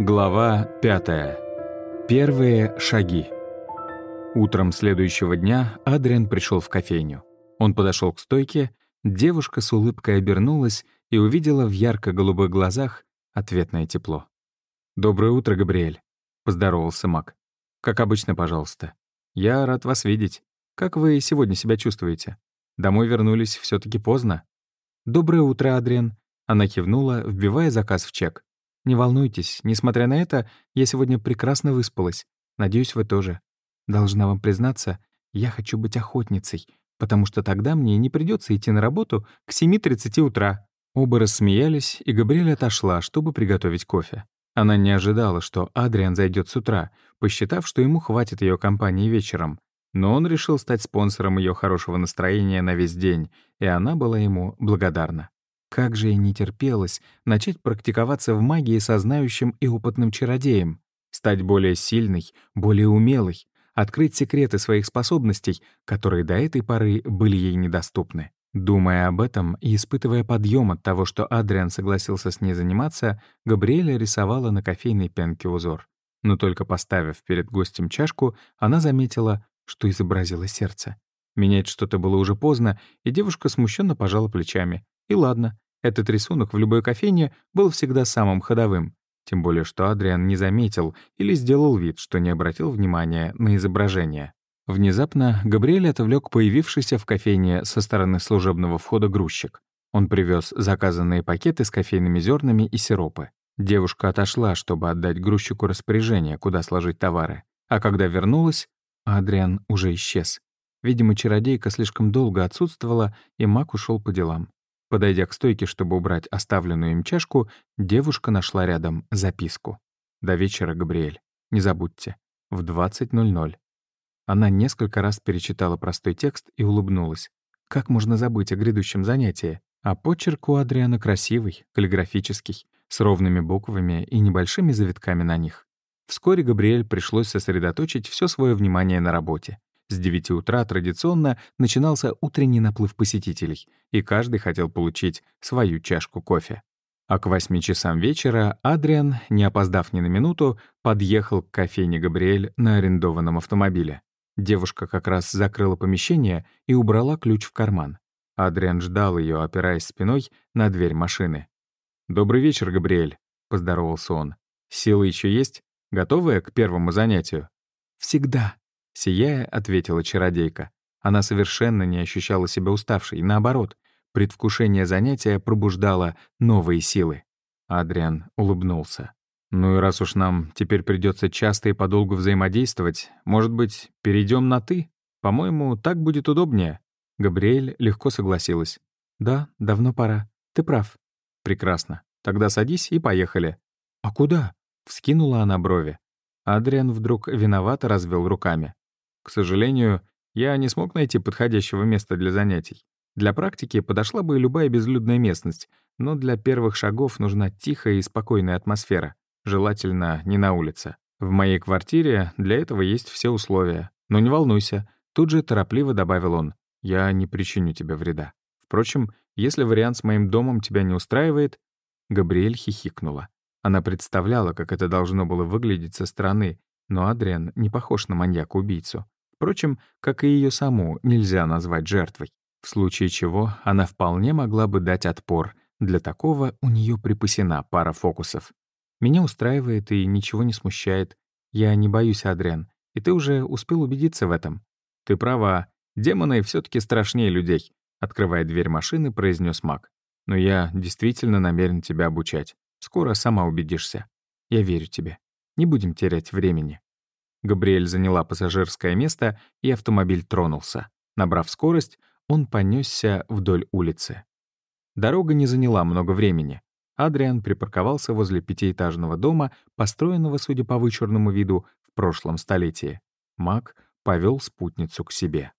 Глава 5. Первые шаги. Утром следующего дня Адриан пришел в кофейню. Он подошел к стойке, девушка с улыбкой обернулась и увидела в ярко-голубых глазах ответное тепло. «Доброе утро, Габриэль», — поздоровался Мак. «Как обычно, пожалуйста. Я рад вас видеть. Как вы сегодня себя чувствуете? Домой вернулись все таки поздно?» «Доброе утро, Адриан», — она кивнула, вбивая заказ в чек. Не волнуйтесь, несмотря на это, я сегодня прекрасно выспалась. Надеюсь, вы тоже. Должна вам признаться, я хочу быть охотницей, потому что тогда мне не придется идти на работу к 7.30 утра». Оба рассмеялись, и Габриэль отошла, чтобы приготовить кофе. Она не ожидала, что Адриан зайдет с утра, посчитав, что ему хватит ее компании вечером. Но он решил стать спонсором ее хорошего настроения на весь день, и она была ему благодарна. Как же ей не терпелось начать практиковаться в магии со знающим и опытным чародеем, стать более сильной, более умелой, открыть секреты своих способностей, которые до этой поры были ей недоступны. Думая об этом и испытывая подъем от того, что Адриан согласился с ней заниматься, Габриэля рисовала на кофейной пенке узор. Но только поставив перед гостем чашку, она заметила, что изобразило сердце. Менять что-то было уже поздно, и девушка смущенно пожала плечами. И ладно, этот рисунок в любой кофейне был всегда самым ходовым, тем более что Адриан не заметил или сделал вид, что не обратил внимания на изображение. Внезапно Габриэль отвлек появившийся в кофейне со стороны служебного входа грузчик. Он привез заказанные пакеты с кофейными зернами и сиропы. Девушка отошла, чтобы отдать грузчику распоряжение, куда сложить товары. А когда вернулась, Адриан уже исчез. Видимо, чародейка слишком долго отсутствовала, и маг ушел по делам. Подойдя к стойке, чтобы убрать оставленную им чашку, девушка нашла рядом записку. «До вечера, Габриэль. Не забудьте. В 20.00». Она несколько раз перечитала простой текст и улыбнулась. Как можно забыть о грядущем занятии? А почерк у Адриана красивый, каллиграфический, с ровными буквами и небольшими завитками на них. Вскоре Габриэль пришлось сосредоточить все свое внимание на работе. С 9 утра традиционно начинался утренний наплыв посетителей, и каждый хотел получить свою чашку кофе. А к 8 часам вечера Адриан, не опоздав ни на минуту, подъехал к кофейне Габриэль на арендованном автомобиле. Девушка как раз закрыла помещение и убрала ключ в карман. Адриан ждал ее, опираясь спиной на дверь машины. «Добрый вечер, Габриэль», — поздоровался он. «Силы еще есть? Готовая к первому занятию?» «Всегда», Сияя, ответила чародейка. Она совершенно не ощущала себя уставшей, наоборот, предвкушение занятия пробуждало новые силы. Адриан улыбнулся. «Ну и раз уж нам теперь придется часто и подолгу взаимодействовать, может быть, перейдем на «ты»? По-моему, так будет удобнее». Габриэль легко согласилась. «Да, давно пора. Ты прав». «Прекрасно. Тогда садись и поехали». «А куда?» — вскинула она брови. Адриан вдруг виновато развел руками. К сожалению, я не смог найти подходящего места для занятий. Для практики подошла бы любая безлюдная местность, но для первых шагов нужна тихая и спокойная атмосфера, желательно не на улице. В моей квартире для этого есть все условия. Но не волнуйся, тут же торопливо добавил он, я не причиню тебе вреда. Впрочем, если вариант с моим домом тебя не устраивает... Габриэль хихикнула. Она представляла, как это должно было выглядеть со стороны, но Адриан не похож на маньяка-убийцу. Впрочем, как и ее саму нельзя назвать жертвой, в случае чего она вполне могла бы дать отпор. Для такого у нее припасена пара фокусов. Меня устраивает и ничего не смущает. Я не боюсь, Адриан, и ты уже успел убедиться в этом. Ты права, демоны все таки страшнее людей, открывая дверь машины, произнес маг. Но я действительно намерен тебя обучать. Скоро сама убедишься. Я верю тебе. Не будем терять времени. Габриэль заняла пассажирское место, и автомобиль тронулся. Набрав скорость, он понесся вдоль улицы. Дорога не заняла много времени. Адриан припарковался возле пятиэтажного дома, построенного, судя по вычурному виду, в прошлом столетии. Мак повел спутницу к себе.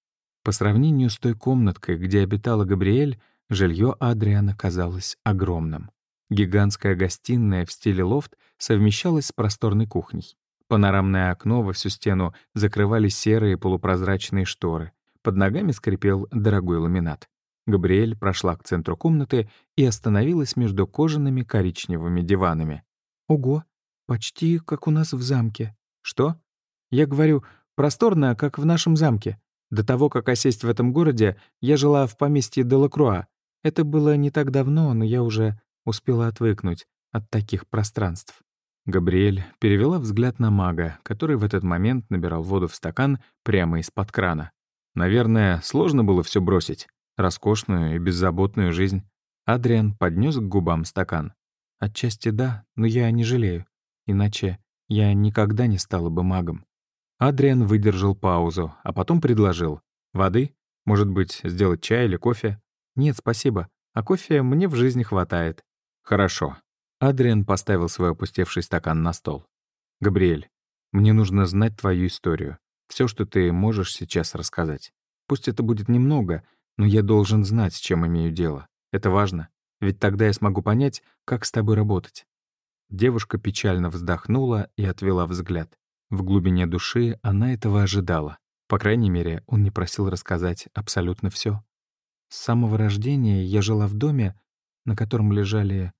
По сравнению с той комнаткой, где обитала Габриэль, жилье Адриана казалось огромным. Гигантская гостиная в стиле лофт совмещалась с просторной кухней. Панорамное окно во всю стену закрывали серые полупрозрачные шторы. Под ногами скрипел дорогой ламинат. Габриэль прошла к центру комнаты и остановилась между кожаными коричневыми диванами. «Ого! «Почти как у нас в замке». «Что?» «Я говорю, просторно, как в нашем замке. До того, как осесть в этом городе, я жила в поместье Делакруа. Это было не так давно, но я уже успела отвыкнуть от таких пространств». Габриэль перевела взгляд на мага, который в этот момент набирал воду в стакан прямо из-под крана. Наверное, сложно было все бросить. Роскошную и беззаботную жизнь. Адриан поднес к губам стакан. Отчасти да, но я не жалею. Иначе я никогда не стала бы магом. Адриан выдержал паузу, а потом предложил. «Воды? Может быть, сделать чай или кофе?» «Нет, спасибо. А кофе мне в жизни хватает». «Хорошо». Адриан поставил свой опустевший стакан на стол. «Габриэль, мне нужно знать твою историю. Все, что ты можешь сейчас рассказать. Пусть это будет немного, но я должен знать, с чем имею дело. Это важно. Ведь тогда я смогу понять, как с тобой работать». Девушка печально вздохнула и отвела взгляд. В глубине души она этого ожидала. По крайней мере, он не просил рассказать абсолютно все. С самого рождения я жила в доме, на котором лежали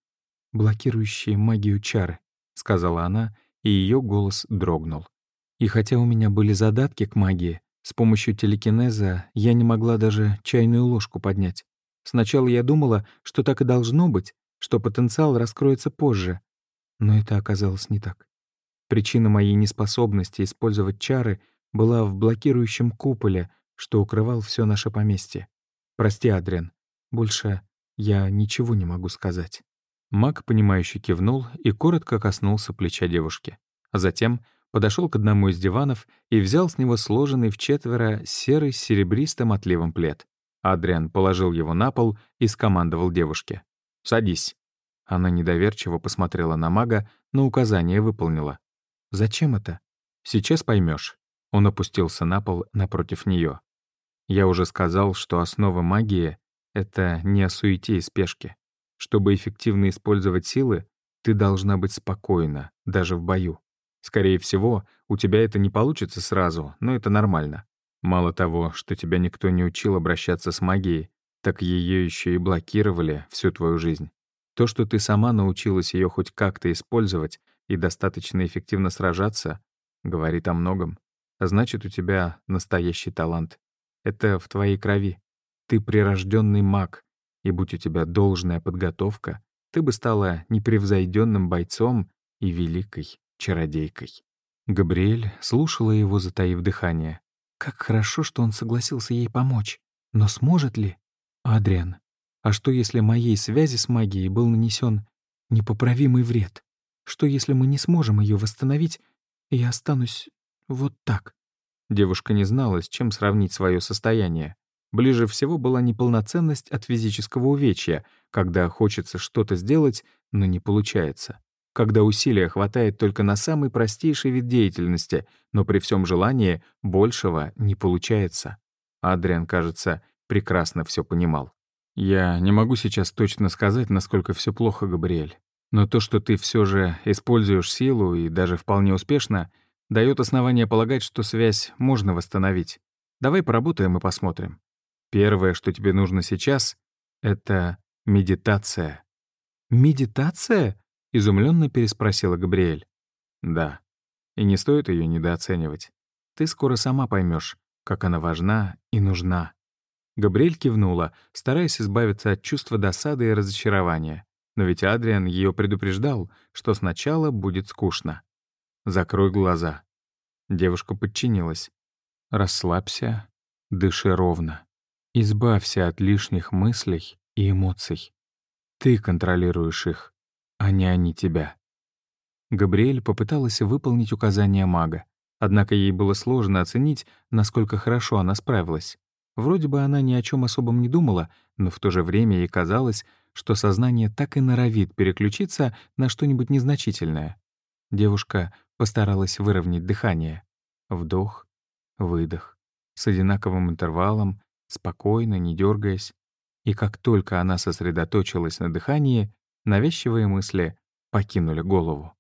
блокирующие магию чары, сказала она, и ее голос дрогнул. И хотя у меня были задатки к магии, с помощью телекинеза я не могла даже чайную ложку поднять. Сначала я думала, что так и должно быть, что потенциал раскроется позже. Но это оказалось не так. Причина моей неспособности использовать чары была в блокирующем куполе, что укрывал все наше поместье. Прости, Адриан, больше я ничего не могу сказать. Маг, понимающе кивнул и коротко коснулся плеча девушки. А затем подошел к одному из диванов и взял с него сложенный в четверо серый с серебристым отливом плед. Адриан положил его на пол и скомандовал девушке. «Садись». Она недоверчиво посмотрела на мага, но указание выполнила. «Зачем это?» «Сейчас поймешь. Он опустился на пол напротив нее. «Я уже сказал, что основа магии — это не о суете и спешке. Чтобы эффективно использовать силы, ты должна быть спокойна, даже в бою. Скорее всего, у тебя это не получится сразу, но это нормально. Мало того, что тебя никто не учил обращаться с магией, так ее еще и блокировали всю твою жизнь. То, что ты сама научилась ее хоть как-то использовать и достаточно эффективно сражаться, говорит о многом. Значит, у тебя настоящий талант. Это в твоей крови. Ты прирожденный маг, и будь у тебя должная подготовка, ты бы стала непревзойденным бойцом и великой чародейкой. Габриэль слушала его, затаив дыхание. Как хорошо, что он согласился ей помочь. Но сможет ли? Адриан, а что если моей связи с магией был нанесен непоправимый вред? Что если мы не сможем ее восстановить, и я останусь вот так? Девушка не знала, с чем сравнить свое состояние. Ближе всего была неполноценность от физического увечья, когда хочется что-то сделать, но не получается когда усилия хватает только на самый простейший вид деятельности, но при всем желании большего не получается. Адриан, кажется, прекрасно все понимал. «Я не могу сейчас точно сказать, насколько все плохо, Габриэль. Но то, что ты все же используешь силу и даже вполне успешно, дает основание полагать, что связь можно восстановить. Давай поработаем и посмотрим. Первое, что тебе нужно сейчас, — это медитация». «Медитация?» Изумленно переспросила Габриэль. Да. И не стоит ее недооценивать. Ты скоро сама поймешь, как она важна и нужна. Габриэль кивнула, стараясь избавиться от чувства досады и разочарования. Но ведь Адриан ее предупреждал, что сначала будет скучно. «Закрой глаза». Девушка подчинилась. «Расслабься, дыши ровно. Избавься от лишних мыслей и эмоций. Ты контролируешь их а не они тебя. Габриэль попыталась выполнить указания мага, однако ей было сложно оценить, насколько хорошо она справилась. Вроде бы она ни о чем особом не думала, но в то же время ей казалось, что сознание так и норовит переключиться на что-нибудь незначительное. Девушка постаралась выровнять дыхание. Вдох, выдох, с одинаковым интервалом, спокойно, не дергаясь. И как только она сосредоточилась на дыхании, Навязчивые мысли покинули голову.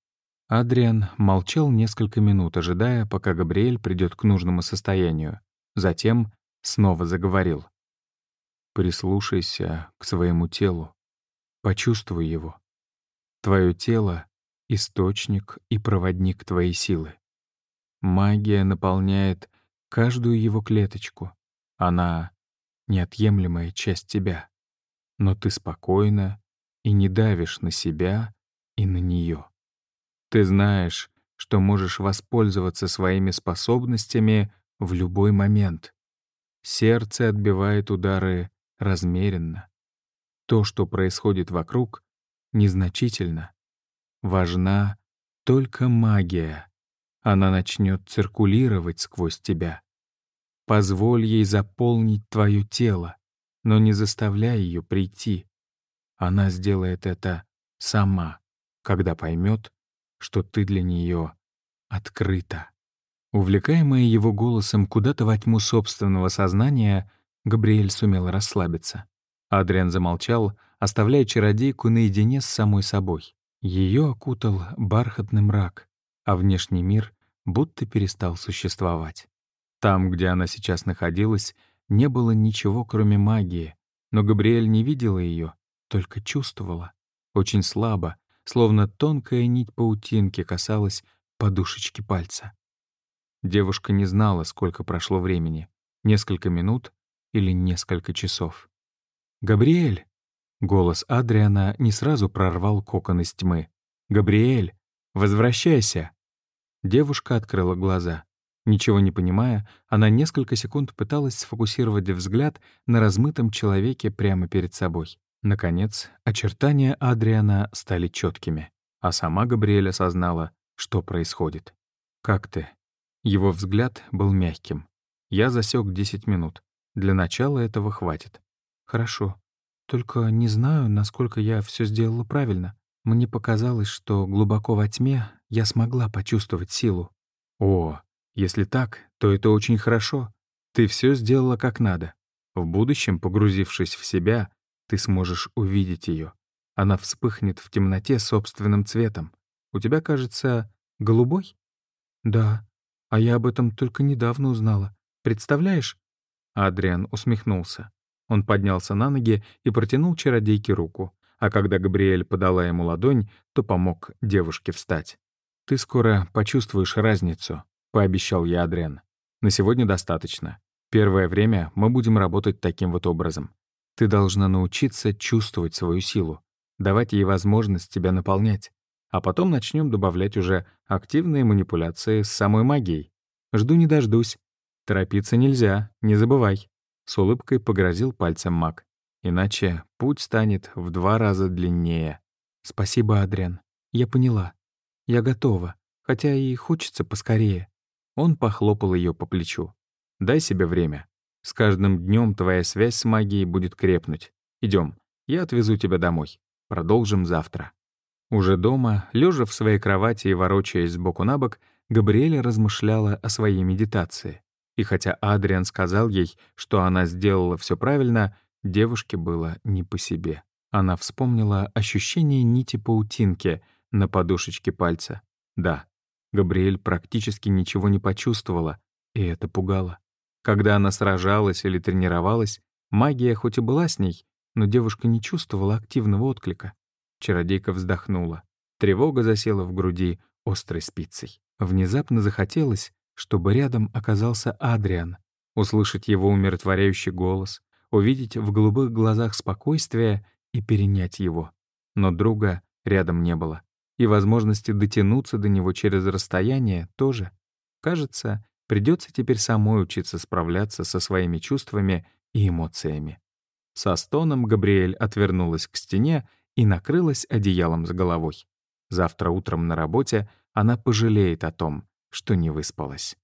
Адриан молчал несколько минут, ожидая, пока Габриэль придет к нужному состоянию. Затем снова заговорил. «Прислушайся к своему телу. Почувствуй его. Твое тело источник и проводник твоей силы. Магия наполняет каждую его клеточку. Она — неотъемлемая часть тебя. Но ты спокойна и не давишь на себя и на нее. Ты знаешь, что можешь воспользоваться своими способностями в любой момент. Сердце отбивает удары размеренно. То, что происходит вокруг, незначительно. Важна только магия. Она начнет циркулировать сквозь тебя. Позволь ей заполнить твое тело, но не заставляй ее прийти. Она сделает это сама, когда поймет, что ты для нее открыта. Увлекаемая его голосом куда-то во тьму собственного сознания, Габриэль сумел расслабиться. Адриан замолчал, оставляя чародейку наедине с самой собой. Ее окутал бархатный мрак, а внешний мир будто перестал существовать. Там, где она сейчас находилась, не было ничего, кроме магии, но Габриэль не видела ее, только чувствовала. Очень слабо, словно тонкая нить паутинки касалась подушечки пальца. Девушка не знала, сколько прошло времени — несколько минут или несколько часов. «Габриэль!» Голос Адриана не сразу прорвал кокон из тьмы. «Габриэль, возвращайся!» Девушка открыла глаза. Ничего не понимая, она несколько секунд пыталась сфокусировать взгляд на размытом человеке прямо перед собой. Наконец, очертания Адриана стали четкими, а сама Габриэль осознала, что происходит. «Как ты?» Его взгляд был мягким. Я засек 10 минут. Для начала этого хватит. «Хорошо. Только не знаю, насколько я все сделала правильно. Мне показалось, что глубоко во тьме я смогла почувствовать силу. О, если так, то это очень хорошо. Ты все сделала как надо. В будущем, погрузившись в себя, ты сможешь увидеть ее. Она вспыхнет в темноте собственным цветом. У тебя, кажется, голубой? Да. А я об этом только недавно узнала. Представляешь? Адриан усмехнулся. Он поднялся на ноги и протянул чародейке руку, а когда Габриэль подала ему ладонь, то помог девушке встать. «Ты скоро почувствуешь разницу», — пообещал я Адриан. «На сегодня достаточно. Первое время мы будем работать таким вот образом. Ты должна научиться чувствовать свою силу, давать ей возможность тебя наполнять, а потом начнем добавлять уже активные манипуляции с самой магией. Жду не дождусь. Торопиться нельзя, не забывай. С улыбкой погрозил пальцем маг. Иначе путь станет в два раза длиннее. Спасибо, Адриан. Я поняла. Я готова, хотя и хочется поскорее. Он похлопал ее по плечу. Дай себе время. С каждым днем твоя связь с магией будет крепнуть. Идем, я отвезу тебя домой. Продолжим завтра. Уже дома, лежа в своей кровати и ворочаясь сбоку на бок, Габриэля размышляла о своей медитации. И хотя Адриан сказал ей, что она сделала все правильно, девушке было не по себе. Она вспомнила ощущение нити паутинки на подушечке пальца. Да, Габриэль практически ничего не почувствовала, и это пугало. Когда она сражалась или тренировалась, магия хоть и была с ней, но девушка не чувствовала активного отклика. Чародейка вздохнула. Тревога засела в груди острой спицей. Внезапно захотелось, чтобы рядом оказался Адриан, услышать его умиротворяющий голос, увидеть в голубых глазах спокойствие и перенять его. Но друга рядом не было. И возможности дотянуться до него через расстояние тоже. Кажется, Придется теперь самой учиться справляться со своими чувствами и эмоциями. Со стоном Габриэль отвернулась к стене и накрылась одеялом с головой. Завтра утром на работе она пожалеет о том, что не выспалась.